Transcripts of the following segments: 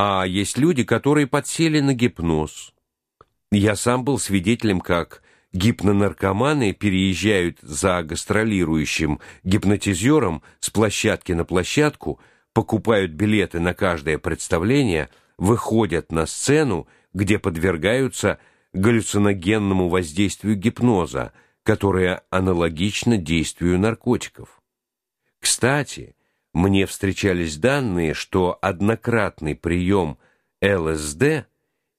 А есть люди, которые подсели на гипноз. Я сам был свидетелем, как гипнонаркоманы переезжают за гастролирующим гипнотизером с площадки на площадку, покупают билеты на каждое представление, выходят на сцену, где подвергаются галлюциногенному воздействию гипноза, которое аналогично действию наркотиков. Кстати, мне встречались данные, что однократный прием ЛСД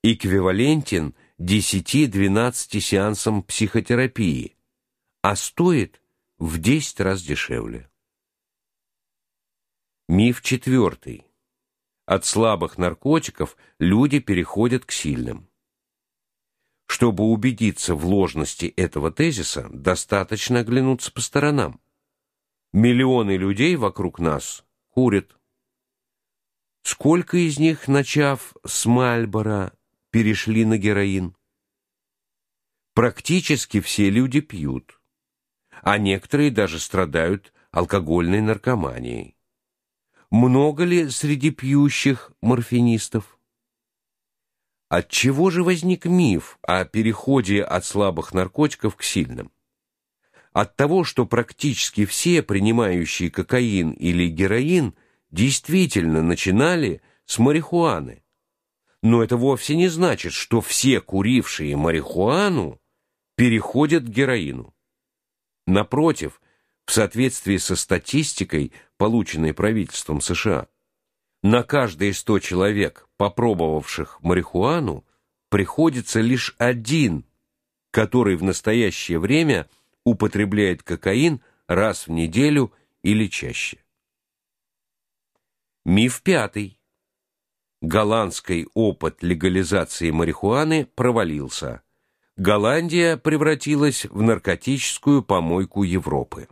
эквивалентен 10-12 сеансам психотерапии, а стоит в 10 раз дешевле. Миф четвертый. От слабых наркотиков люди переходят к сильным. Чтобы убедиться в ложности этого тезиса, достаточно оглянуться по сторонам. Миллионы людей вокруг нас курят. Сколько из них, начав с Мальбора, перешли на героин? Практически все люди пьют, а некоторые даже страдают алкогольной наркоманией. Много ли среди пьющих морфинистов? От чего же возник миф о переходе от слабых наркотиков к сильным? От того, что практически все принимающие кокаин или героин действительно начинали с марихуаны. Но это вовсе не значит, что все курившие марихуану переходят к героину. Напротив, в соответствии со статистикой, полученной правительством США, на каждые 100 человек, попробовавших марихуану, приходится лишь один, который в настоящее время – употребляет кокаин раз в неделю или чаще. Миф пятый. Голландский опыт легализации марихуаны провалился. Голландия превратилась в наркотическую помойку Европы.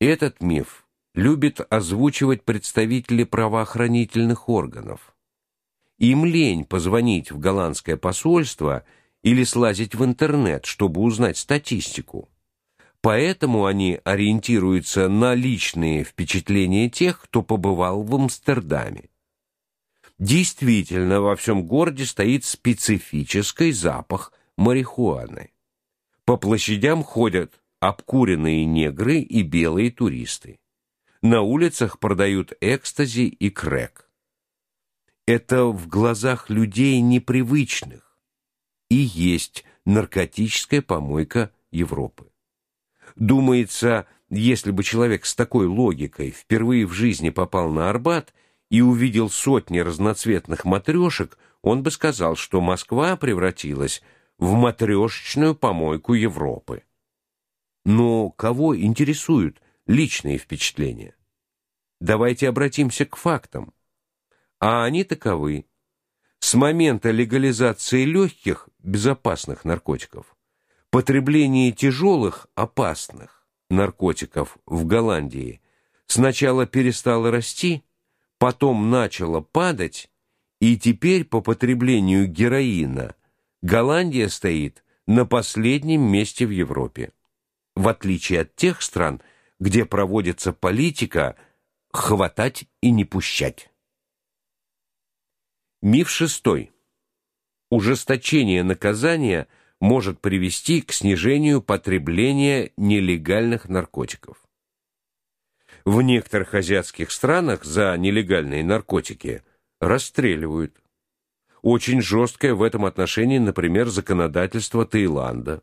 Этот миф любят озвучивать представители правоохранительных органов. Им лень позвонить в голландское посольство или слазить в интернет, чтобы узнать статистику. Поэтому они ориентируются на личные впечатления тех, кто побывал в Амстердаме. Действительно, во всем городе стоит специфический запах марихуаны. По площадям ходят обкуренные негры и белые туристы. На улицах продают экстази и крэк. Это в глазах людей непривычных и есть наркотическая помойка Европы. Думается, если бы человек с такой логикой впервые в жизни попал на Арбат и увидел сотни разноцветных матрешек, он бы сказал, что Москва превратилась в матрешечную помойку Европы. Но кого интересуют личные впечатления? Давайте обратимся к фактам. А они таковы. С момента легализации легких безопасных наркотиков потребление тяжелых опасных наркотиков в Голландии сначала перестало расти, потом начало падать, и теперь по потреблению героина Голландия стоит на последнем месте в Европе. В отличие от тех стран, где проводится политика хватать и не пущать. Миф шестой. Ужесточение наказания может привести к снижению потребления нелегальных наркотиков. В некоторых азиатских странах за нелегальные наркотики расстреливают. Очень жесткое в этом отношении, например, законодательство Таиланда.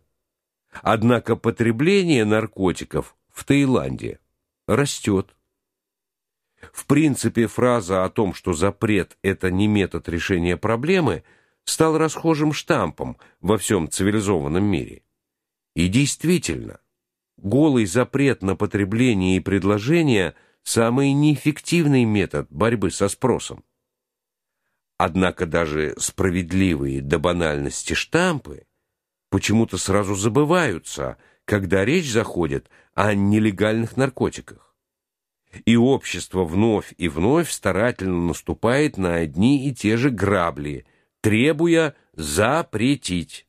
Однако потребление наркотиков в Таиланде растет. В принципе, фраза о том, что запрет это не метод решения проблемы, стал расхожим штампом во всем цивилизованном мире. И действительно, голый запрет на потребление и предложение самый неэффективный метод борьбы со спросом. Однако даже справедливые до банальности штампы почему-то сразу забываются, когда речь заходит о нелегальных наркотиках и общество вновь и вновь старательно наступает на одни и те же грабли, требуя запретить.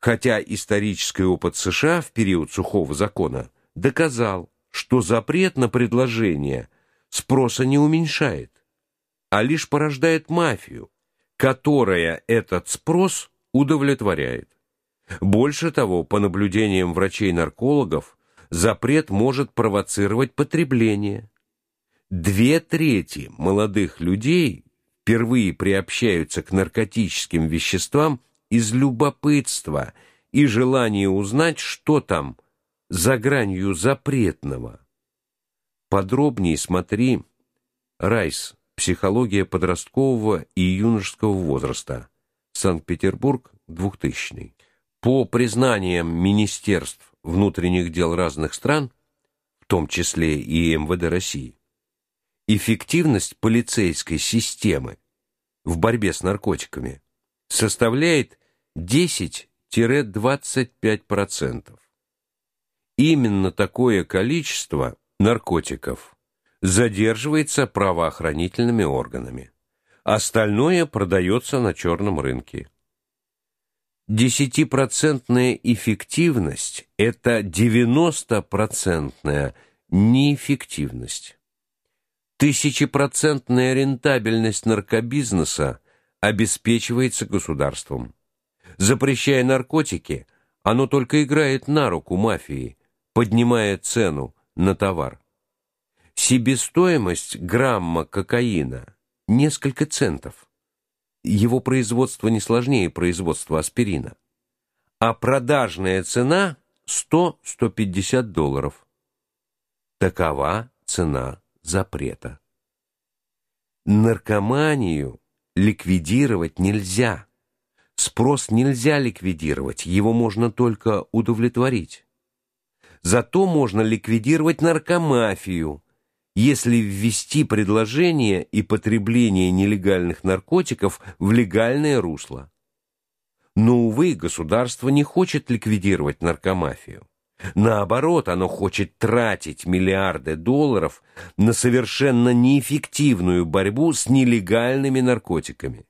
Хотя исторический опыт США в период сухого закона доказал, что запрет на предложение спроса не уменьшает. а лишь порождает мафию, которая этот спрос удовлетворяет. Больше того, по наблюдениям врачей-наркологов, запрет может провоцировать потребление. Две трети молодых людей впервые приобщаются к наркотическим веществам из любопытства и желания узнать, что там за гранью запретного. Подробнее смотри Райс. Психология подросткового и юношеского возраста. Санкт-Петербург, 2000. По признаниям министерств внутренних дел разных стран, в том числе и МВД России, эффективность полицейской системы в борьбе с наркотиками составляет 10-25%. Именно такое количество наркотиков задерживается правоохранительными органами. Остальное продается на черном рынке. Десятипроцентная эффективность это 90-процентная неэффективность. Тысячепроцентная рентабельность наркобизнеса обеспечивается государством. Запрещая наркотики, оно только играет на руку мафии, поднимая цену на товар. Себестоимость грамма кокаина несколько центов. Его производство не сложнее производства аспирина. А продажная цена 100-150 долларов. Такова цена запрета. Наркоманию ликвидировать нельзя. Спрос нельзя ликвидировать, его можно только удовлетворить. Зато можно ликвидировать наркомафию, если ввести предложение и потребление нелегальных наркотиков в легальное русло. Но увы, государство не хочет ликвидировать наркомафию. Наоборот, оно хочет тратить миллиарды долларов на совершенно неэффективную борьбу с нелегальными наркотиками,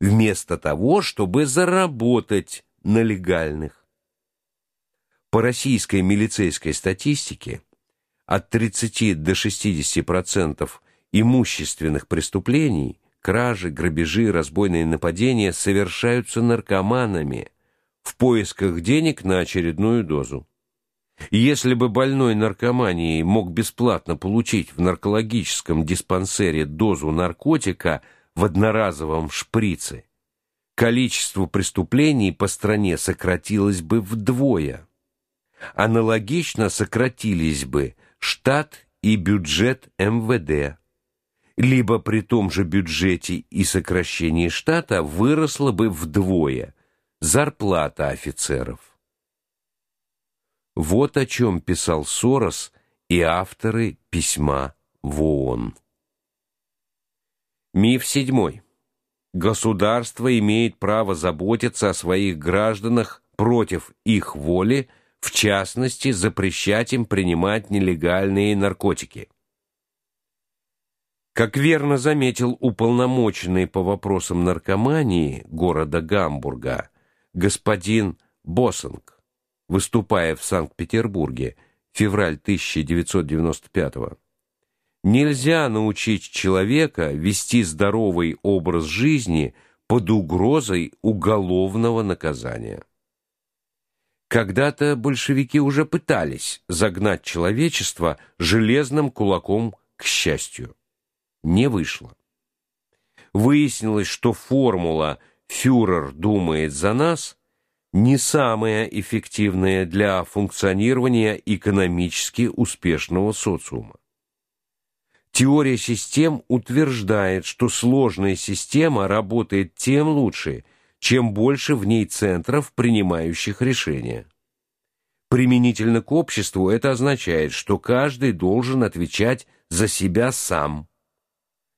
вместо того, чтобы заработать на легальных. По российской милицейской статистике от 30 до 60% имущественных преступлений, кражи, грабежи, разбойные нападения совершаются наркоманами в поисках денег на очередную дозу. Если бы больной наркоманией мог бесплатно получить в наркологическом диспансере дозу наркотика в одноразовом шприце, количество преступлений по стране сократилось бы вдвое. Аналогично сократились бы штат и бюджет МВД. Либо при том же бюджете и сокращении штата выросла бы вдвое зарплата офицеров. Вот о чем писал Сорос и авторы письма в ООН. Миф седьмой. Государство имеет право заботиться о своих гражданах против их воли в частности, запрещать им принимать нелегальные наркотики. Как верно заметил уполномоченный по вопросам наркомании города Гамбурга господин Босинг, выступая в Санкт-Петербурге, февраль 1995 года, Нельзя научить человека вести здоровый образ жизни под угрозой уголовного наказания. Когда-то большевики уже пытались загнать человечество железным кулаком к счастью. Не вышло. Выяснилось, что формула «фюрер думает за нас» не самая эффективная для функционирования экономически успешного социума. Теория систем утверждает, что сложная система работает тем лучше, чем больше в ней центров, принимающих решения. Применительно к обществу это означает, что каждый должен отвечать за себя сам.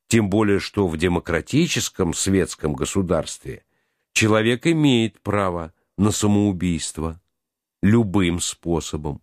Тем более, что в демократическом светском государстве человек имеет право на самоубийство любым способом.